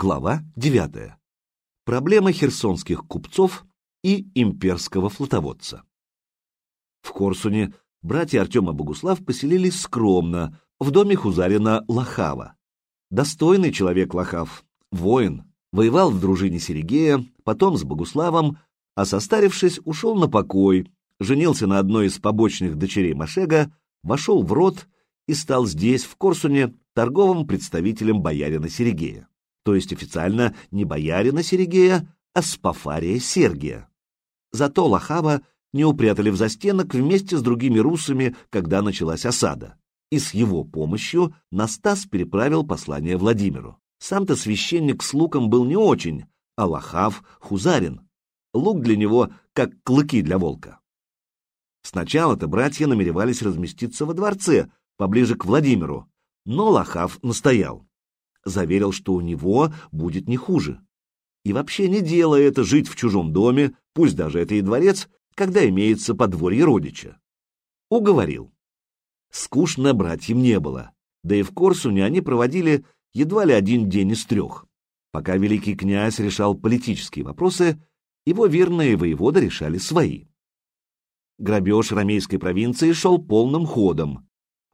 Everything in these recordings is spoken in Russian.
Глава 9. Проблема херсонских купцов и имперского флотоводца. В Корсуне братья Артем и Богуслав поселились скромно, в доме хузарина Лохава. Достойный человек Лохав, воин, воевал в дружине Серегея, потом с Богуславом, а состарившись, ушел на покой, женился на одной из побочных дочерей Машега, вошел в род и стал здесь, в Корсуне, торговым представителем боярина Серегея, то есть официально не боярина Серегея, а Спафария Сергия. Зато Лохава не упрятали в застенок вместе с другими русами, когда началась осада, и с его помощью Настас переправил послание Владимиру. Сам-то священник с луком был не очень, а Лохав — хузарин. Лук для него как клыки для волка. Сначала-то братья намеревались разместиться во дворце, поближе к Владимиру, но Лохав настоял. Заверил, что у него будет не хуже. И вообще не дело это жить в чужом доме, пусть даже это и дворец, когда имеется подворье родича. Уговорил. Скучно братьям не было, да и в Корсуне они проводили едва ли один день из трех. Пока великий князь решал политические вопросы, его верные воеводы решали свои. Грабеж ромейской провинции шел полным ходом.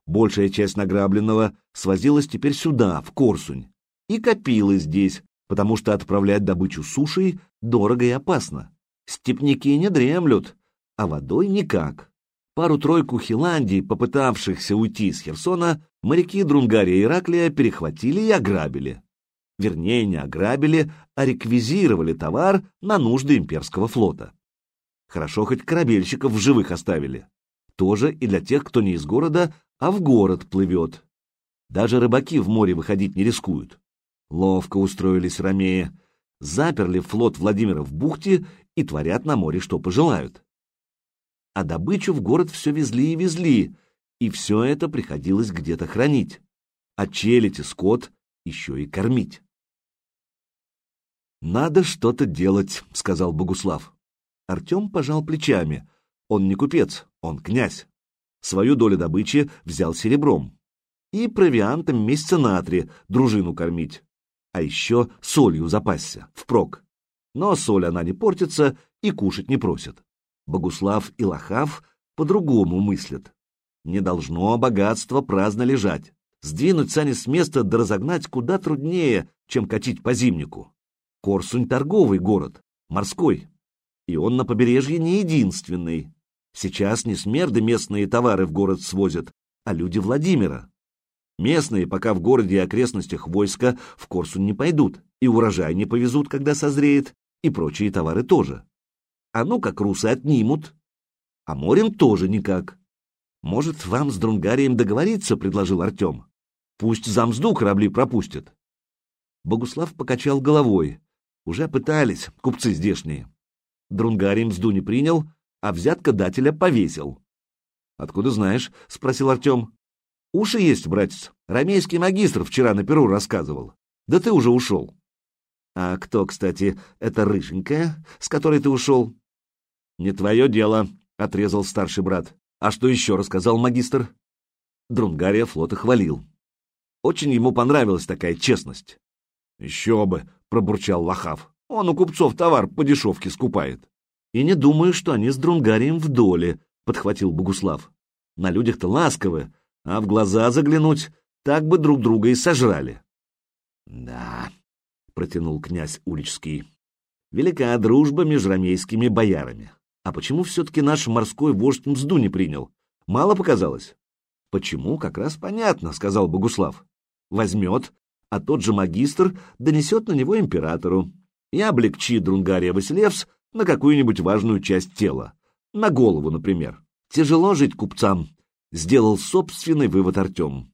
Большая часть награбленного свозилась теперь сюда, в Корсунь, и копилась здесь, потому что отправлять добычу сушей дорого и опасно. Степники не дремлют, а водой никак. Пару-тройку Хиландий, попытавшихся уйти с Херсона, моряки Друнгария и Ираклия перехватили и ограбили. Вернее, не ограбили, а реквизировали товар на нужды имперского флота. Хорошо, хоть корабельщиков в живых оставили. Тоже и для тех, кто не из города, а в город плывет. Даже рыбаки в море выходить не рискуют. Ловко устроились ромеи, заперли флот Владимира в бухте и творят на море, что пожелают. А добычу в город все везли и везли, и все это приходилось где-то хранить, а челядь и скот еще и кормить. «Надо что-то делать», — сказал Богуслав. Артем пожал плечами. Он не купец, он князь свою долю добычи взял серебром. И провиантом месяца на три дружину кормить. А еще солью запасся, впрок. Но соль она не портится и кушать не просит. Богуслав и Лохав по-другому мыслят. Не должно богатство праздно лежать. Сдвинуть сани с места да разогнать куда труднее, чем катить по зимнику. Корсунь — торговый город, морской. И он на побережье не единственный. Сейчас не смерды местные товары в город свозят, а люди Владимира. Местные, пока в городе и окрестностях войска, в Корсунь не пойдут, и урожай не повезут, когда созреет, и прочие товары тоже. А ну как русы отнимут. А морем тоже никак. Может, вам с Друнгарием договориться, — предложил Артем. Пусть за мзду корабли пропустят. Богуслав покачал головой. Уже пытались, купцы здешние. Друнгарий мзду не принял, а взяткодателя повесил. — Откуда знаешь? — спросил Артем. — Уши есть, братец. Ромейский магистр вчера на перу рассказывал. Да ты уже ушел. — А кто, кстати, это рыженькая, с которой ты ушел? — Не твое дело, — отрезал старший брат. — А что еще рассказал магистр? Друнгария флота хвалил. Очень ему понравилась такая честность. — Еще бы, — пробурчал Лохав. — Он у купцов товар по дешевке скупает. И не думаю, что они с Друнгарием в доле, — подхватил Богуслав. На людях-то ласковы, а в глаза заглянуть так бы друг друга и сожрали. — Да, — протянул князь Уличский, — велика дружба между ромейскими боярами. А почему все-таки наш морской вождь мзду не принял? Мало показалось? — Почему, как раз понятно, — сказал Богуслав. — Возьмет, а тот же магистр донесет на него императору и облегчит Друнгария Василевс на какую-нибудь важную часть тела, на голову, например. Тяжело жить купцам, сделал собственный вывод Артем.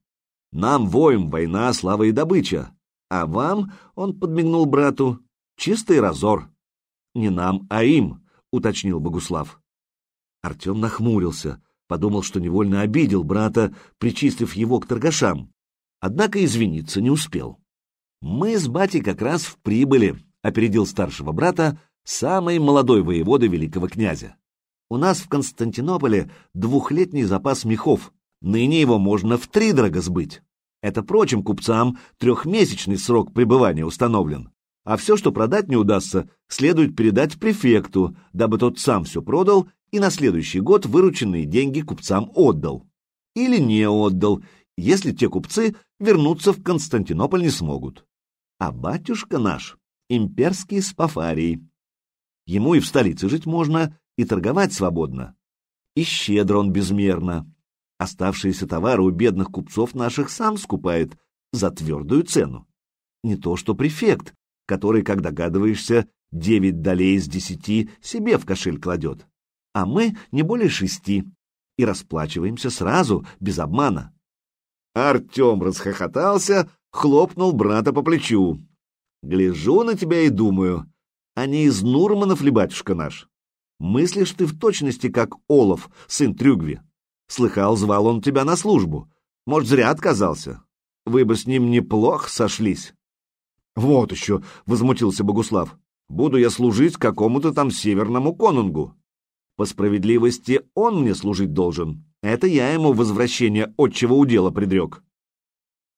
Нам, воем, война, слава и добыча, а вам, он подмигнул брату, чистый разор. Не нам, а им, уточнил Богуслав. Артем нахмурился, подумал, что невольно обидел брата, причислив его к торгашам, однако извиниться не успел. Мы с батей как раз в прибыли, опередил старшего брата, самый молодой воевода великого князя. У нас в Константинополе двухлетний запас мехов, ныне его можно втридорого сбыть. Это прочим купцам трехмесячный срок пребывания установлен, а все, что продать не удастся, следует передать префекту, дабы тот сам все продал и на следующий год вырученные деньги купцам отдал. Или не отдал, если те купцы вернуться в Константинополь не смогут. А батюшка наш — имперский спафарий. Ему и в столице жить можно, и торговать свободно. И щедро он безмерно. Оставшиеся товары у бедных купцов наших сам скупает за твердую цену. Не то что префект, который, как догадываешься, девять долей из десяти себе в кошель кладет. А мы не более шести. И расплачиваемся сразу, без обмана. Артем расхохотался, хлопнул брата по плечу. Гляжу на тебя и думаю, а не из Нурманов ли батюшка наш? Мыслишь ты в точности, как Олаф, сын Трюгви. Слыхал, звал он тебя на службу. Может, зря отказался. Вы бы с ним неплохо сошлись. Вот еще, — возмутился Богуслав, — буду я служить какому-то там северному конунгу. По справедливости он мне служить должен. Это я ему возвращение отчего удела предрек.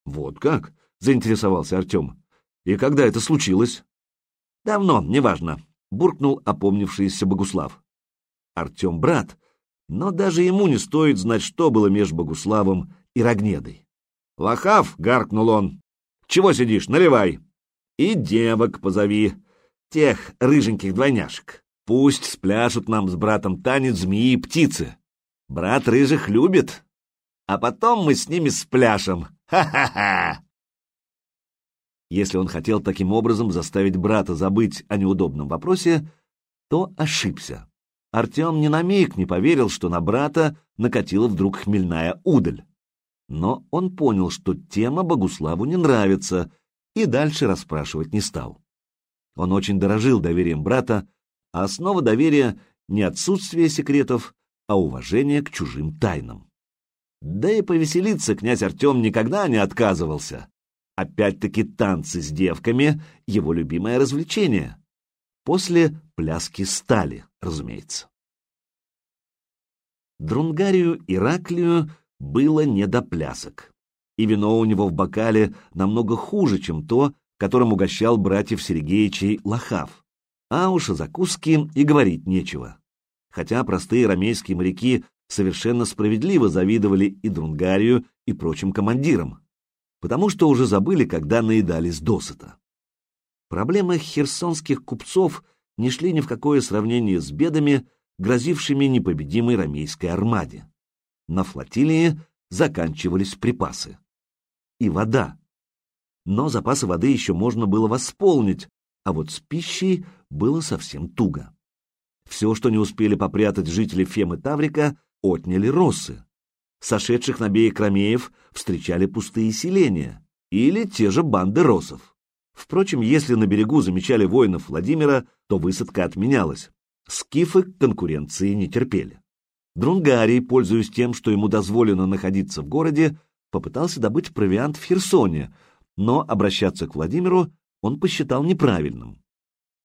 Вот как? — заинтересовался Артем. И когда это случилось? Давно, неважно, — буркнул опомнившийся Богуслав. Артем брат, но даже ему не стоит знать, что было между Богуславом и Рогнедой. «Лохав!» — гаркнул он. «Чего сидишь? Наливай!» «И девок позови, тех рыженьких двойняшек. Пусть спляшут нам с братом танец змеи и птицы. Брат рыжих любит, а потом мы с ними спляшем. Ха-ха-ха!» Если он хотел таким образом заставить брата забыть о неудобном вопросе, то ошибся. Артем ни на миг не поверил, что на брата накатила вдруг хмельная удаль. Но он понял, что тема Богуславу не нравится, и дальше расспрашивать не стал. Он очень дорожил доверием брата, а основа доверия — не отсутствие секретов, а уважение к чужим тайнам. Да и повеселиться князь Артем никогда не отказывался. Опять-таки танцы с девками — его любимое развлечение. После пляски стали, разумеется. Друнгарию Ираклию было не до плясок, и вино у него в бокале намного хуже, чем то, которым угощал братьев Сергеичей Лохав. А уж о закуске и говорить нечего. Хотя простые ромейские моряки совершенно справедливо завидовали и Друнгарию, и прочим командирам, потому что уже забыли, когда наедались досыта. Проблемы херсонских купцов не шли ни в какое сравнение с бедами, грозившими непобедимой ромейской армаде. На флотилии заканчивались припасы. И вода. Но запасы воды еще можно было восполнить, а вот с пищей было совсем туго. Все, что не успели попрятать жители Фемы Таврика, отняли россы. Сошедших на берег ромеев встречали пустые селения или те же банды росов. Впрочем, если на берегу замечали воинов Владимира, то высадка отменялась. Скифы конкуренции не терпели. Друнгарий, пользуясь тем, что ему дозволено находиться в городе, попытался добыть провиант в Херсоне, но обращаться к Владимиру он посчитал неправильным.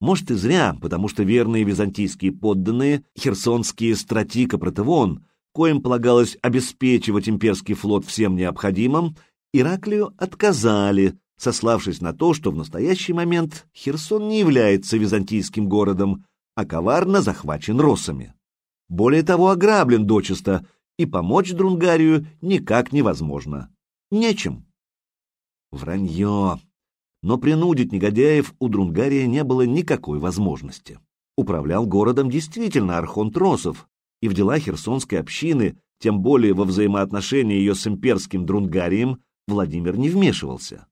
Может и зря, потому что верные византийские подданные, херсонские стратика протевон, коим полагалось обеспечивать имперский флот всем необходимым, Ираклию отказали, сославшись на то, что в настоящий момент Херсон не является византийским городом, а коварно захвачен росами. Более того, ограблен дочисто, и помочь Друнгарию никак невозможно. Нечем. Вранье. Но принудить негодяев у Друнгария не было никакой возможности. Управлял городом действительно архонт Росов, и в дела херсонской общины, тем более во взаимоотношения ее с имперским Друнгарием, Владимир не вмешивался.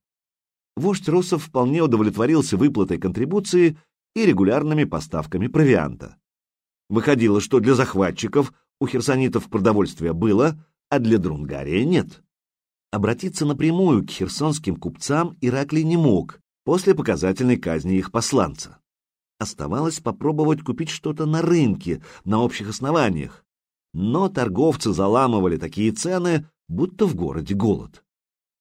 Вождь Росов вполне удовлетворился выплатой контрибуции и регулярными поставками провианта. Выходило, что для захватчиков у херсонитов продовольствия было, а для Друнгария нет. Обратиться напрямую к херсонским купцам Ираклий не мог после показательной казни их посланца. Оставалось попробовать купить что-то на рынке, на общих основаниях. Но торговцы заламывали такие цены, будто в городе голод.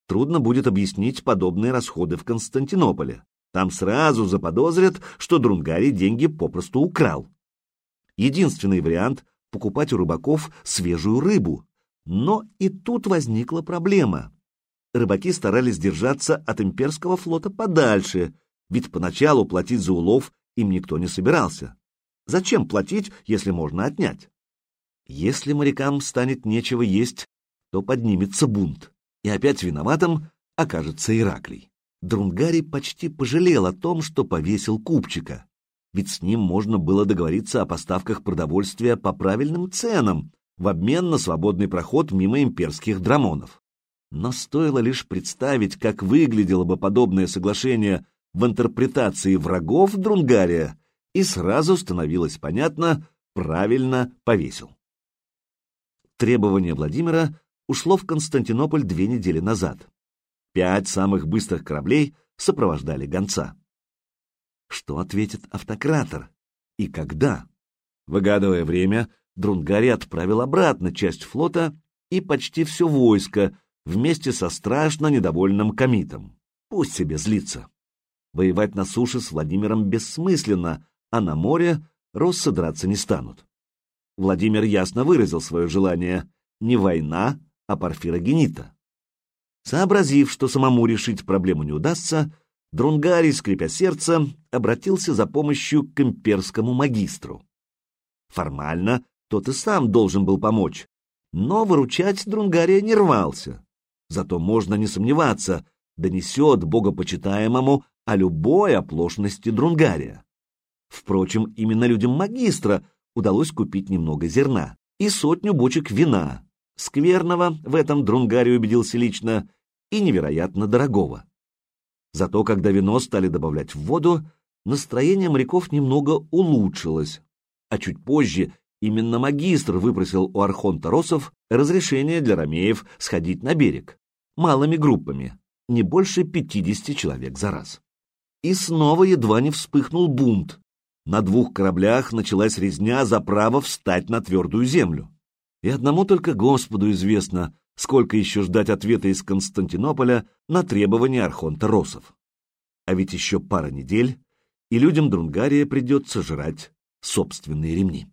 Трудно будет объяснить подобные расходы в Константинополе. Там сразу заподозрят, что Друнгарий деньги попросту украл. Единственный вариант — покупать у рыбаков свежую рыбу. Но и тут возникла проблема. рыбаки старались держаться от имперского флота подальше, ведь поначалу платить за улов им никто не собирался. Зачем платить, если можно отнять? Если морякам станет нечего есть, то поднимется бунт, и опять виноватым окажется Ираклий. Друнгарий почти пожалел о том, что повесил купчика, ведь с ним можно было договориться о поставках продовольствия по правильным ценам в обмен на свободный проход мимо имперских драмонов. Но стоило лишь представить, как выглядело бы подобное соглашение в интерпретации врагов Друнгария, и сразу становилось понятно, правильно повесил. Требование Владимира ушло в Константинополь две недели назад. Пять самых быстрых кораблей сопровождали гонца. Что ответит автократор? И когда? Выгадывая время, Друнгарий отправил обратно часть флота и почти все войско вместе со страшно недовольным комитом. Пусть себе злится. Воевать на суше с Владимиром бессмысленно, а на море россы драться не станут. Владимир ясно выразил свое желание не война, а парфирогенита. Сообразив, что самому решить проблему не удастся, Друнгарий, скрипя сердце, обратился за помощью к имперскому магистру. Формально тот и сам должен был помочь, но выручать Друнгария не рвался. Зато можно не сомневаться, донесет богопочитаемому о любой оплошности Друнгария. Впрочем, именно людям магистра удалось купить немного зерна и сотню бочек вина. Скверного в этом Друнгарий убедился лично, и невероятно дорогого. Зато когда вино стали добавлять в воду, настроение моряков немного улучшилось, а чуть позже именно магистр выпросил у архонта Росов разрешение для ромеев сходить на берег, малыми группами, не больше 50 человек за раз. И снова едва не вспыхнул бунт. На двух кораблях началась резня за право встать на твердую землю. И одному только Господу известно, Сколько еще ждать ответа из Константинополя на требования Архонта Росов? А ведь еще пара недель, и людям Друнгария придется жрать собственные ремни.